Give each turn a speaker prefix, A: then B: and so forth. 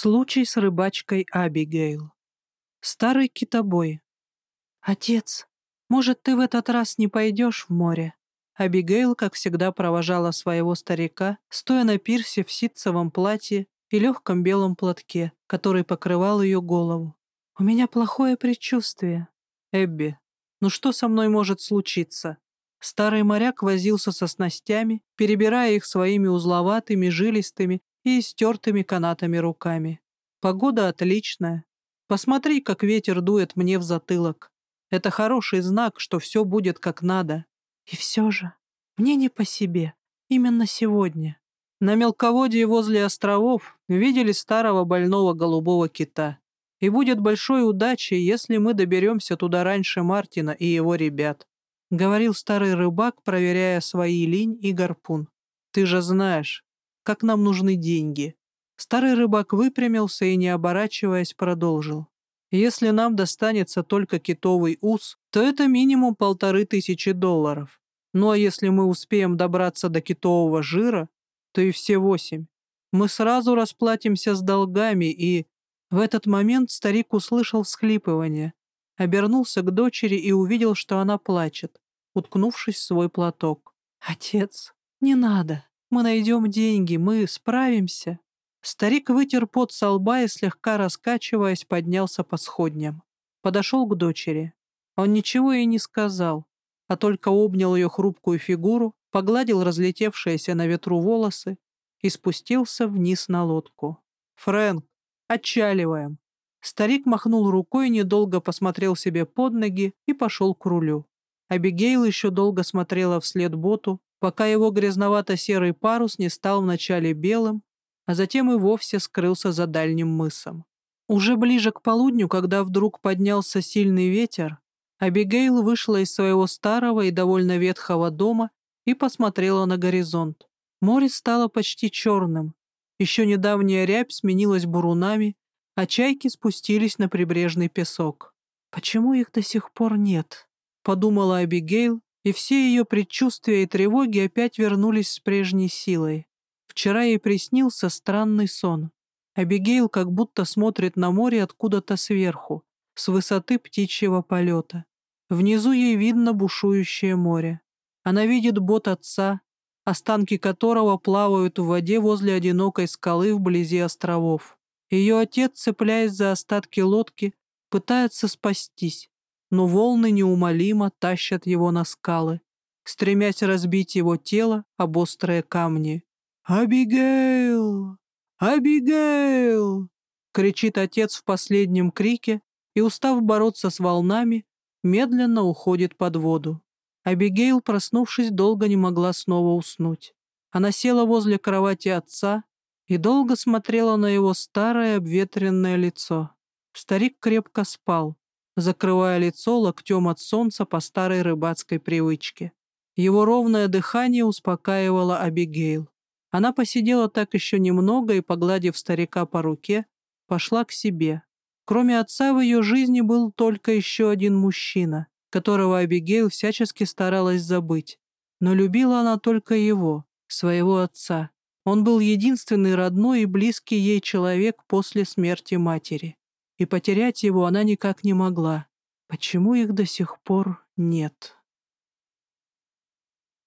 A: Случай с рыбачкой Абигейл. Старый китобой. «Отец, может, ты в этот раз не пойдешь в море?» Абигейл, как всегда, провожала своего старика, стоя на пирсе в ситцевом платье и легком белом платке, который покрывал ее голову. «У меня плохое предчувствие». «Эбби, ну что со мной может случиться?» Старый моряк возился со снастями, перебирая их своими узловатыми, жилистыми и истертыми канатами руками. Погода отличная. Посмотри, как ветер дует мне в затылок. Это хороший знак, что все будет как надо. И все же, мне не по себе. Именно сегодня. На мелководье возле островов видели старого больного голубого кита. И будет большой удачей, если мы доберемся туда раньше Мартина и его ребят. Говорил старый рыбак, проверяя свои линь и гарпун. Ты же знаешь, как нам нужны деньги. Старый рыбак выпрямился и, не оборачиваясь, продолжил. Если нам достанется только китовый ус, то это минимум полторы тысячи долларов. Ну а если мы успеем добраться до китового жира, то и все восемь. Мы сразу расплатимся с долгами, и... В этот момент старик услышал всхлипывание, обернулся к дочери и увидел, что она плачет, уткнувшись в свой платок. «Отец, не надо!» Мы найдем деньги, мы справимся». Старик вытер пот со лба и, слегка раскачиваясь, поднялся по сходням. Подошел к дочери. Он ничего ей не сказал, а только обнял ее хрупкую фигуру, погладил разлетевшиеся на ветру волосы и спустился вниз на лодку. «Фрэнк, отчаливаем!» Старик махнул рукой, недолго посмотрел себе под ноги и пошел к рулю. Абигейл еще долго смотрела вслед боту, пока его грязновато-серый парус не стал вначале белым, а затем и вовсе скрылся за дальним мысом. Уже ближе к полудню, когда вдруг поднялся сильный ветер, Абигейл вышла из своего старого и довольно ветхого дома и посмотрела на горизонт. Море стало почти черным. Еще недавняя рябь сменилась бурунами, а чайки спустились на прибрежный песок. «Почему их до сих пор нет?» — подумала Абигейл, и все ее предчувствия и тревоги опять вернулись с прежней силой. Вчера ей приснился странный сон. Абигейл как будто смотрит на море откуда-то сверху, с высоты птичьего полета. Внизу ей видно бушующее море. Она видит бот отца, останки которого плавают в воде возле одинокой скалы вблизи островов. Ее отец, цепляясь за остатки лодки, пытается спастись, но волны неумолимо тащат его на скалы, стремясь разбить его тело об острые камни. «Абигейл! Абигейл!» — кричит отец в последнем крике и, устав бороться с волнами, медленно уходит под воду. Абигейл, проснувшись, долго не могла снова уснуть. Она села возле кровати отца и долго смотрела на его старое обветренное лицо. Старик крепко спал, закрывая лицо локтем от солнца по старой рыбацкой привычке. Его ровное дыхание успокаивало Абигейл. Она посидела так еще немного и, погладив старика по руке, пошла к себе. Кроме отца в ее жизни был только еще один мужчина, которого Абигейл всячески старалась забыть. Но любила она только его, своего отца. Он был единственный родной и близкий ей человек после смерти матери и потерять его она никак не могла. Почему их до сих пор нет?